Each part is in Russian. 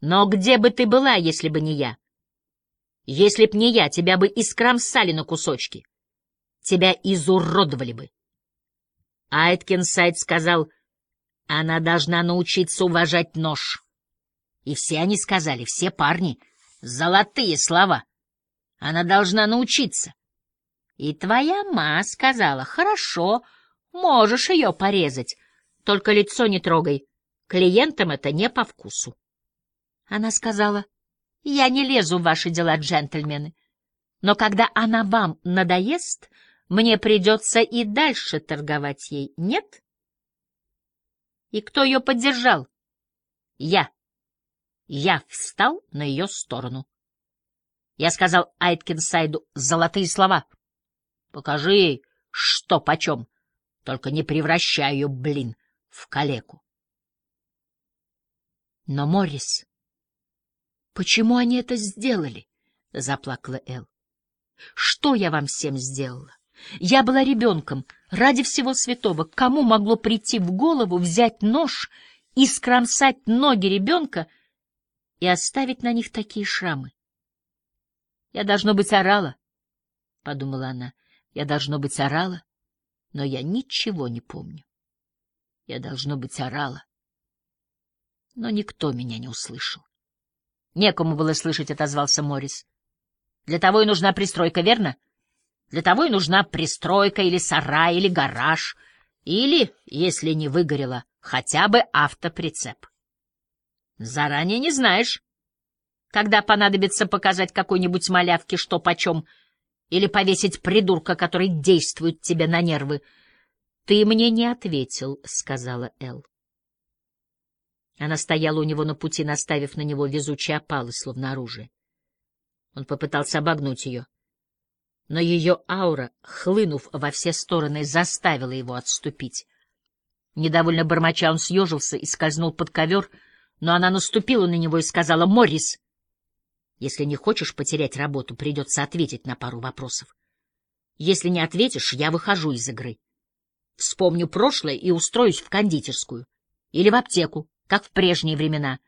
Но где бы ты была, если бы не я? Если б не я, тебя бы искромсали на кусочки. Тебя изуродовали бы. Айткинсайд сказал, она должна научиться уважать нож. И все они сказали, все парни, золотые слова. Она должна научиться. И твоя ма сказала, хорошо, можешь ее порезать, только лицо не трогай, клиентам это не по вкусу. Она сказала, я не лезу в ваши дела, джентльмены, но когда она вам надоест, мне придется и дальше торговать ей, нет? И кто ее поддержал? Я. Я встал на ее сторону. Я сказал Айткинсайду золотые слова. Покажи ей, что почем. Только не превращай ее, блин, в калеку. Но, Моррис, почему они это сделали? — заплакала Эл. — Что я вам всем сделала? Я была ребенком. Ради всего святого, кому могло прийти в голову взять нож и скромсать ноги ребенка и оставить на них такие шрамы? Я, должно быть, орала, — подумала она. Я, должно быть, орала, но я ничего не помню. Я, должно быть, орала, но никто меня не услышал. Некому было слышать, — отозвался Моррис. Для того и нужна пристройка, верно? Для того и нужна пристройка или сарай, или гараж, или, если не выгорело, хотя бы автоприцеп. Заранее не знаешь, когда понадобится показать какой-нибудь малявке, что почем, или повесить придурка, который действует тебе на нервы. — Ты мне не ответил, — сказала Эл. Она стояла у него на пути, наставив на него везучие опалы, словно оружие. Он попытался обогнуть ее, но ее аура, хлынув во все стороны, заставила его отступить. Недовольно бормоча, он съежился и скользнул под ковер, но она наступила на него и сказала «Моррис!» Если не хочешь потерять работу, придется ответить на пару вопросов. Если не ответишь, я выхожу из игры. Вспомню прошлое и устроюсь в кондитерскую. Или в аптеку, как в прежние времена.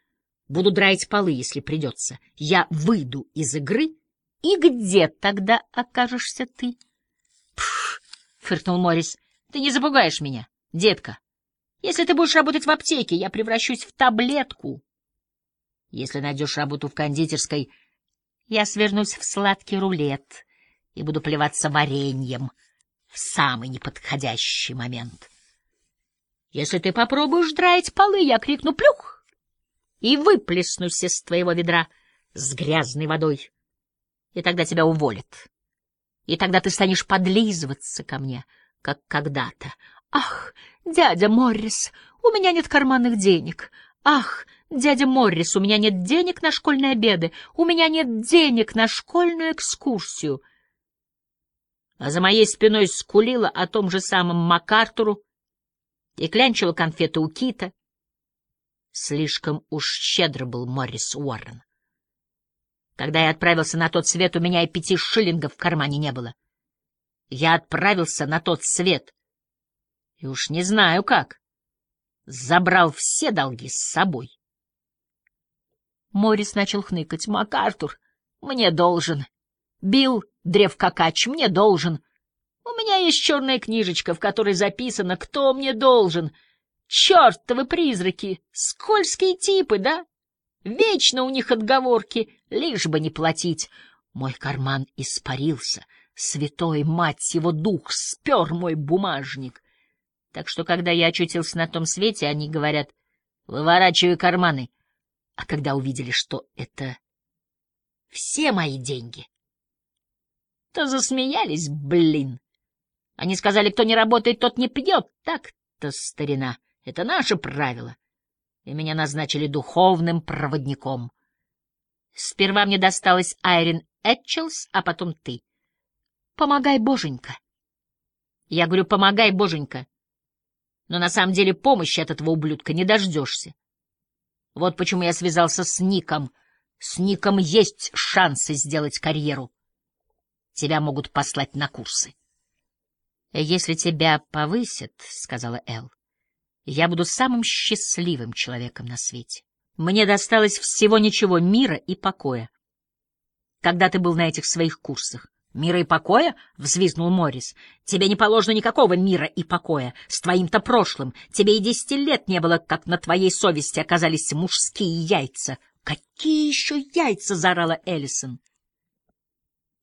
Буду драить полы, если придется. Я выйду из игры, и где тогда окажешься ты? — Пф! — фыркнул Моррис. — Ты не запугаешь меня, детка. Если ты будешь работать в аптеке, я превращусь в таблетку. Если найдешь работу в кондитерской, я свернусь в сладкий рулет и буду плеваться вареньем в самый неподходящий момент. Если ты попробуешь драить полы, я крикну «плюх» и выплеснусь из твоего ведра с грязной водой. И тогда тебя уволят. И тогда ты станешь подлизываться ко мне, как когда-то. Ах, дядя Моррис, у меня нет карманных денег. Ах, «Дядя Моррис, у меня нет денег на школьные обеды, у меня нет денег на школьную экскурсию». А за моей спиной скулила о том же самом МакАртуру и клянчила конфеты у Кита. Слишком уж щедро был Моррис Уоррен. Когда я отправился на тот свет, у меня и пяти шиллингов в кармане не было. Я отправился на тот свет, и уж не знаю как, забрал все долги с собой. Морис начал хныкать. «МакАртур, мне должен. Билл Древкакач, мне должен. У меня есть черная книжечка, в которой записано, кто мне должен. Чертовы призраки, скользкие типы, да? Вечно у них отговорки, лишь бы не платить. Мой карман испарился. Святой мать его дух спер мой бумажник. Так что, когда я очутился на том свете, они говорят, выворачивай карманы — а когда увидели, что это все мои деньги, то засмеялись, блин. Они сказали, кто не работает, тот не пьет. Так-то, старина, это наше правило. И меня назначили духовным проводником. Сперва мне досталась Айрин Этчелс, а потом ты. Помогай, боженька. Я говорю, помогай, боженька. Но на самом деле помощи от этого ублюдка не дождешься. Вот почему я связался с Ником. С Ником есть шансы сделать карьеру. Тебя могут послать на курсы. — Если тебя повысят, — сказала Эл, — я буду самым счастливым человеком на свете. Мне досталось всего ничего мира и покоя. Когда ты был на этих своих курсах? «Мира и покоя?» — взвизгнул Моррис. «Тебе не положено никакого мира и покоя. С твоим-то прошлым. Тебе и десяти лет не было, как на твоей совести оказались мужские яйца». «Какие еще яйца?» — заорала Эллисон.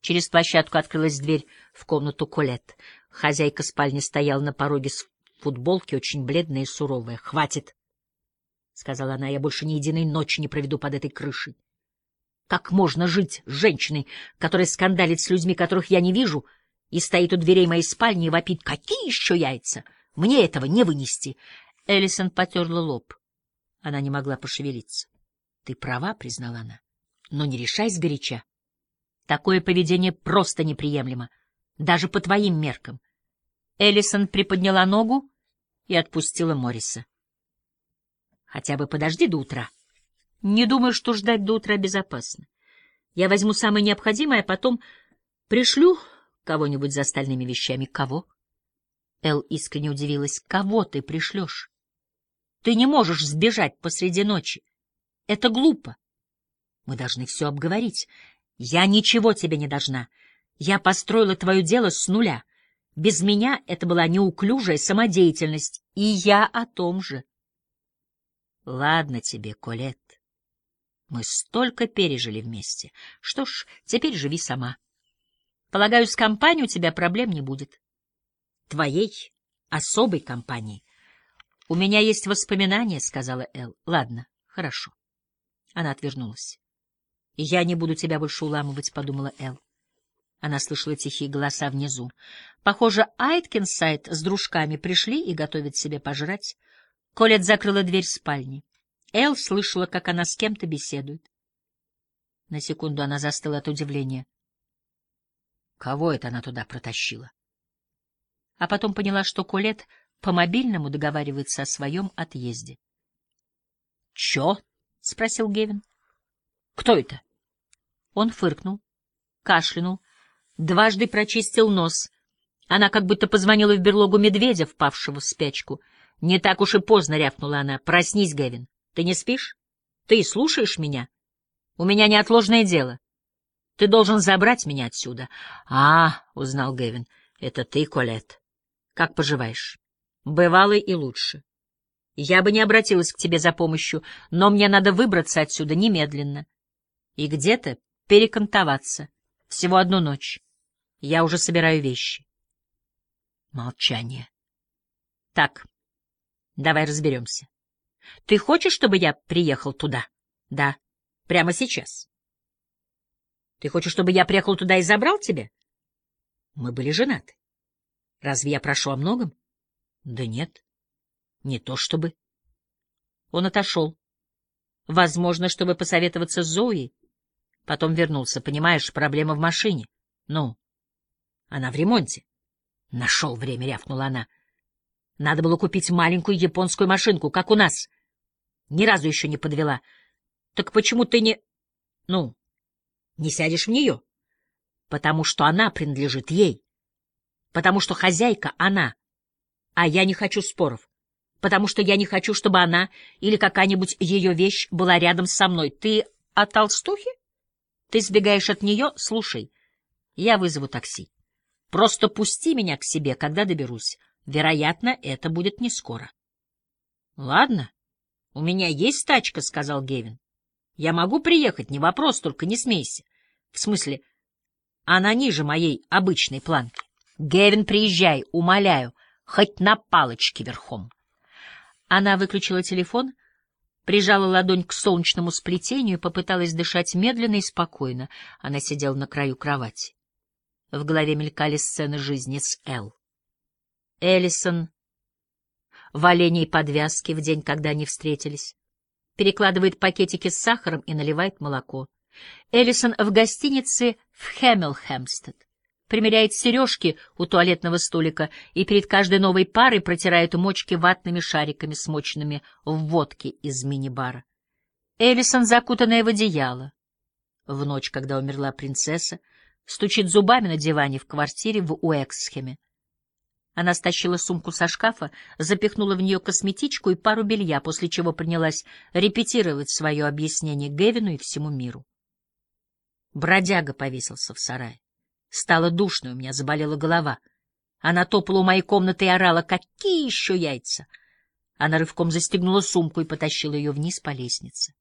Через площадку открылась дверь в комнату Колет. Хозяйка спальни стояла на пороге с футболки, очень бледная и суровая. «Хватит!» — сказала она. «Я больше ни единой ночи не проведу под этой крышей. Как можно жить с женщиной, которая скандалит с людьми, которых я не вижу, и стоит у дверей моей спальни и вопит, какие еще яйца? Мне этого не вынести. Эллисон потерла лоб. Она не могла пошевелиться. — Ты права, — признала она, — но не решай сгоряча. Такое поведение просто неприемлемо, даже по твоим меркам. Эллисон приподняла ногу и отпустила Морриса. — Хотя бы подожди до утра. — не думаю, что ждать до утра безопасно. Я возьму самое необходимое, а потом пришлю кого-нибудь за остальными вещами. Кого? Эл искренне удивилась. Кого ты пришлешь? Ты не можешь сбежать посреди ночи. Это глупо. Мы должны все обговорить. Я ничего тебе не должна. Я построила твое дело с нуля. Без меня это была неуклюжая самодеятельность, и я о том же. Ладно тебе, Колет. Мы столько пережили вместе. Что ж, теперь живи сама. Полагаю, с компанией у тебя проблем не будет. Твоей особой компании. У меня есть воспоминания, — сказала Эл. Ладно, хорошо. Она отвернулась. Я не буду тебя больше уламывать, — подумала Эл. Она слышала тихие голоса внизу. Похоже, Айткинсайд с дружками пришли и готовят себе пожрать. Колет закрыла дверь спальни. Эл слышала, как она с кем-то беседует. На секунду она застыла от удивления. Кого это она туда протащила? А потом поняла, что Колет по мобильному договаривается о своем отъезде. — Чё? — спросил Гевин. — Кто это? Он фыркнул, кашлянул, дважды прочистил нос. Она как будто позвонила в берлогу медведя, впавшего в спячку. — Не так уж и поздно, — рявкнула она. — Проснись, Гевин. Ты не спишь? Ты слушаешь меня? У меня неотложное дело. Ты должен забрать меня отсюда. А, узнал Гэвин, это ты, Колет. Как поживаешь? Бывало и лучше. Я бы не обратилась к тебе за помощью, но мне надо выбраться отсюда немедленно. И где-то перекантоваться. Всего одну ночь. Я уже собираю вещи. Молчание. Так, давай разберемся. Ты хочешь, чтобы я приехал туда? Да. Прямо сейчас. Ты хочешь, чтобы я приехал туда и забрал тебя? Мы были женаты. Разве я прошу о многом? Да нет. Не то чтобы. Он отошел. Возможно, чтобы посоветоваться с Зоей. Потом вернулся. Понимаешь, проблема в машине. Ну, она в ремонте. Нашел время, рявкнула она. Надо было купить маленькую японскую машинку, как у нас. Ни разу еще не подвела. Так почему ты не... Ну, не сядешь в нее? Потому что она принадлежит ей. Потому что хозяйка она. А я не хочу споров. Потому что я не хочу, чтобы она или какая-нибудь ее вещь была рядом со мной. Ты о толстухе? Ты сбегаешь от нее? Слушай, я вызову такси. Просто пусти меня к себе, когда доберусь. Вероятно, это будет не скоро. Ладно. «У меня есть тачка», — сказал Гевин. «Я могу приехать, не вопрос, только не смейся. В смысле, она ниже моей обычной планки. Гевин, приезжай, умоляю, хоть на палочке верхом». Она выключила телефон, прижала ладонь к солнечному сплетению и попыталась дышать медленно и спокойно. Она сидела на краю кровати. В голове мелькали сцены жизни с Эл. Эллисон в оленей подвязке в день, когда они встретились. Перекладывает пакетики с сахаром и наливает молоко. Эллисон в гостинице в Хэмилхэмстед. Примеряет сережки у туалетного столика и перед каждой новой парой протирает мочки ватными шариками, смоченными в водке из мини-бара. Эллисон, закутанная в одеяло, в ночь, когда умерла принцесса, стучит зубами на диване в квартире в Уэксхеме. Она стащила сумку со шкафа, запихнула в нее косметичку и пару белья, после чего принялась репетировать свое объяснение Гевину и всему миру. Бродяга повесился в сарае. Стало душно, у меня заболела голова. Она топала у моей комнаты и орала, какие еще яйца? Она рывком застегнула сумку и потащила ее вниз по лестнице.